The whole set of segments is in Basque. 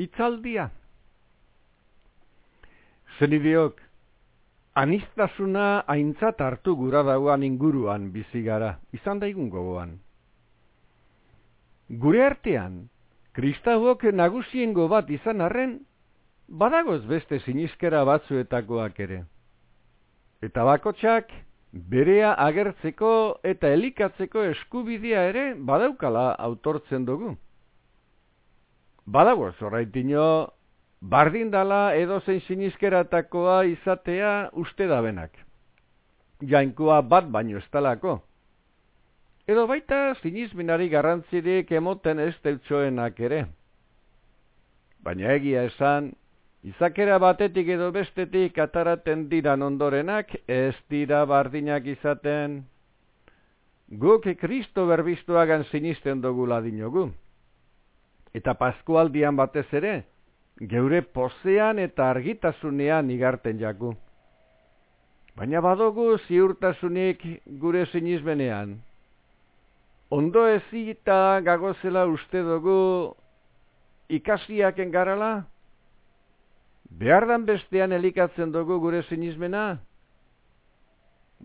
Itzaldia. Zenideok, anistasuna aintzat hartu gura dauan inguruan bizi gara, izan daigun gogoan. Gure artean, kristauok nagusiengo bat izan arren, badagoz beste sinizkera batzuetakoak ere. Eta bakotsak, berea agertzeko eta elikatzeko eskubidea ere badaukala autortzen dugu. Badagoz, horraitino, bardin dala edo zein sinizkeratakoa izatea uste da benak. Jainkoa bat baino ez talako. Edo baita sinizminari garrantzirik emoten ez deutsoenak ere. Baina egia esan, izakera batetik edo bestetik ataraten diran ondorenak ez dira bardinak izaten. Guk kristo berbistuagan sinisten dugula dinogu. Eta paskualdian batez ere, geure pozean eta argitasunean igarten jaku. Baina badogu ziurtasunik gure sinizbenean. Ondo ezita gagozela uste dugu ikasiak engarala? Behardan bestean elikatzen dugu gure sinizmena?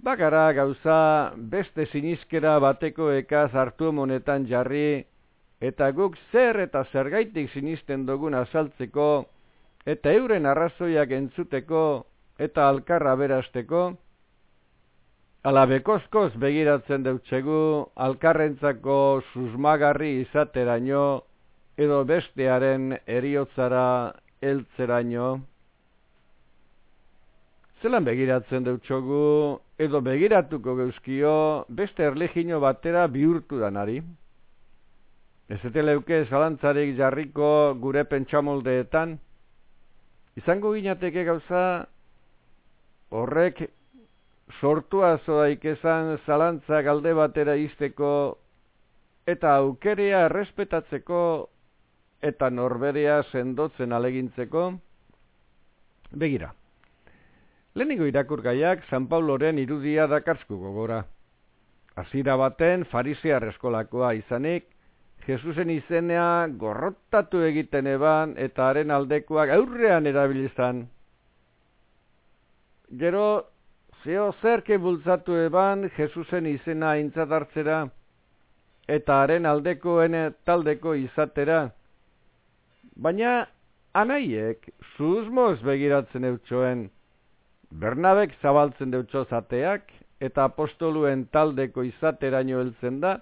Bakara gauza beste sinizkera bateko ekaz hartu monetan jarri, eta guk zer eta zergaitik sinisten dugun azaltzeko, eta euren arrazoiak entzuteko, eta alkarra berasteko, ala bekozkoz begiratzen deutsegu alkarrentzako susmagarri izateraino, edo bestearen eriotzara eltzeraino. Zelan begiratzen deutsogu, edo begiratuko geuzkio, beste erlegino batera bihurtu danari. Ez leuke zalantzarik jarriko gure pentsamoldeetan, izango ginateke gauza horrek sortua zoaik esan zalantza galde batera izteko eta aukerea errespetatzeko eta norberea sendotzen alegintzeko, begira. Lehenengo irakurgaiak San Pauloren irudia dakarzku gogora. Azira baten farisear eskolakoa izanik, Jesusen izenea gorrotatu egiten eban eta haren aldekoak aurrean erabilizan. Gero, zeo zerke bultzatu eban Jesusen izena intzatartzera eta haren aldekoen taldeko izatera. Baina anaiek zuzmoz begiratzen eutxoen, Bernabek zabaltzen deutxo zateak eta apostoluen taldeko izateraino heltzen da,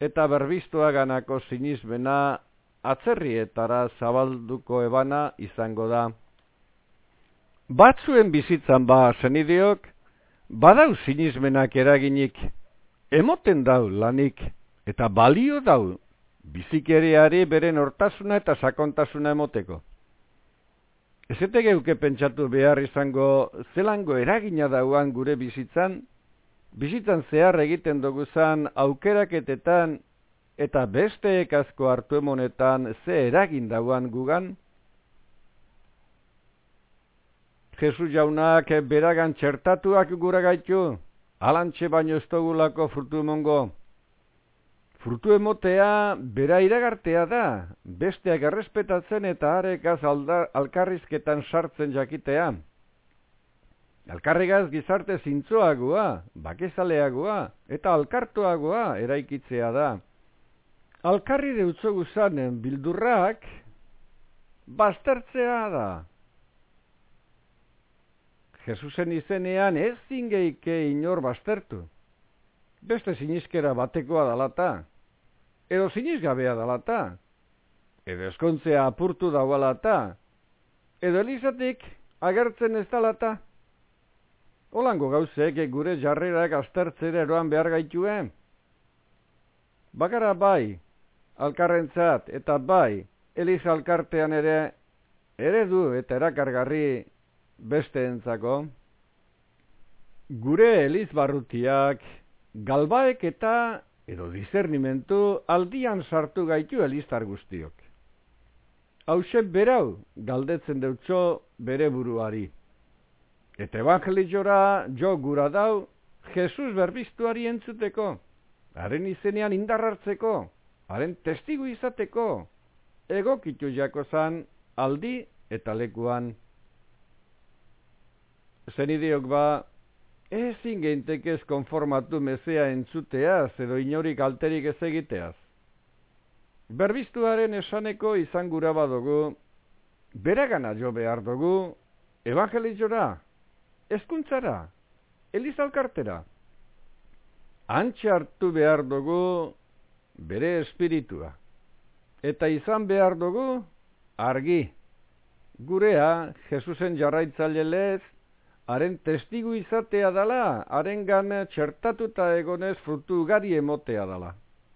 eta berbiztuaganako sinizbena atzerrietara zabalduko ebana izango da. Batzuen bizitzan ba zenideok, badau sinizmenak eraginik, emoten dau lanik, eta balio dau bizikeriari beren hortasuna eta sakontasuna emoteko. Ezete geuke pentsatu behar izango zelango eragina dauan gure bizitzan, bizitzan zehar egiten duguzan aukeraketetan eta beste ekazko hartu emonetan ze eragin dauan gugan? Jesus jaunak beragan txertatuak gura gaitu, alantxe baino ez dugulako frutu emongo. Frutu emotea bera iragartea da, besteak errespetatzen eta arekaz alkarrizketan sartzen jakitea. Alkarregaz gizarte zintzoagoa, bakezaleagoa eta alkartoagoa eraikitzea da. Alkarri deutzogu zanen bildurrak baztertzea da. Jesusen izenean ez zingeike inor baztertu. Beste sinizkera batekoa dalata. Edo sinizgabea dalata. Edo eskontzea apurtu daualata. Edo elizatik agertzen ez dalata. Olango gauzek gure jarrerak aztertzera eroan behar gaituen? Bakara bai, alkarrentzat eta bai, eliz alkartean ere, eredu eta erakargarri beste entzako. Gure eliz barrutiak, galbaek eta edo discernimentu aldian sartu gaitu eliztar guztiok. Hau berau galdetzen deutxo bere buruari. Eta evangeliora jo gura dau, Jesus berbiztuari entzuteko, haren izenean indarrartzeko, haren testigu izateko, egokitu jako zan aldi eta lekuan. Zenideok ba, ezin geintekez konformatu mezea entzuteaz edo inorik alterik ez egiteaz. Berbiztuaren esaneko izan gura badugu, beragana jo behar dugu, evangelizora, eskuntzara, elizalkartera. Antxe hartu behar dugu bere espiritua. Eta izan behar dugu argi. Gurea, Jesusen jarraitzailelez, haren testigu izatea dala, haren gan txertatuta egonez frutu gari emotea dala.